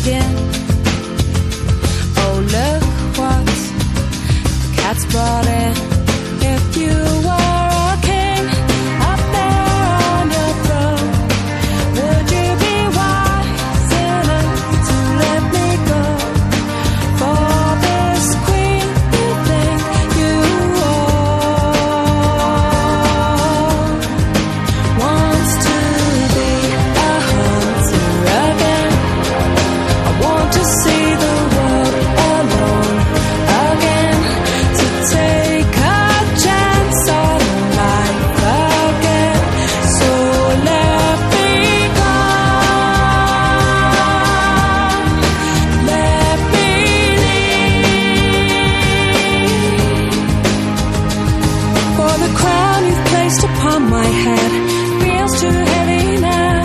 again. the crown you've placed upon my head feels too heavy now.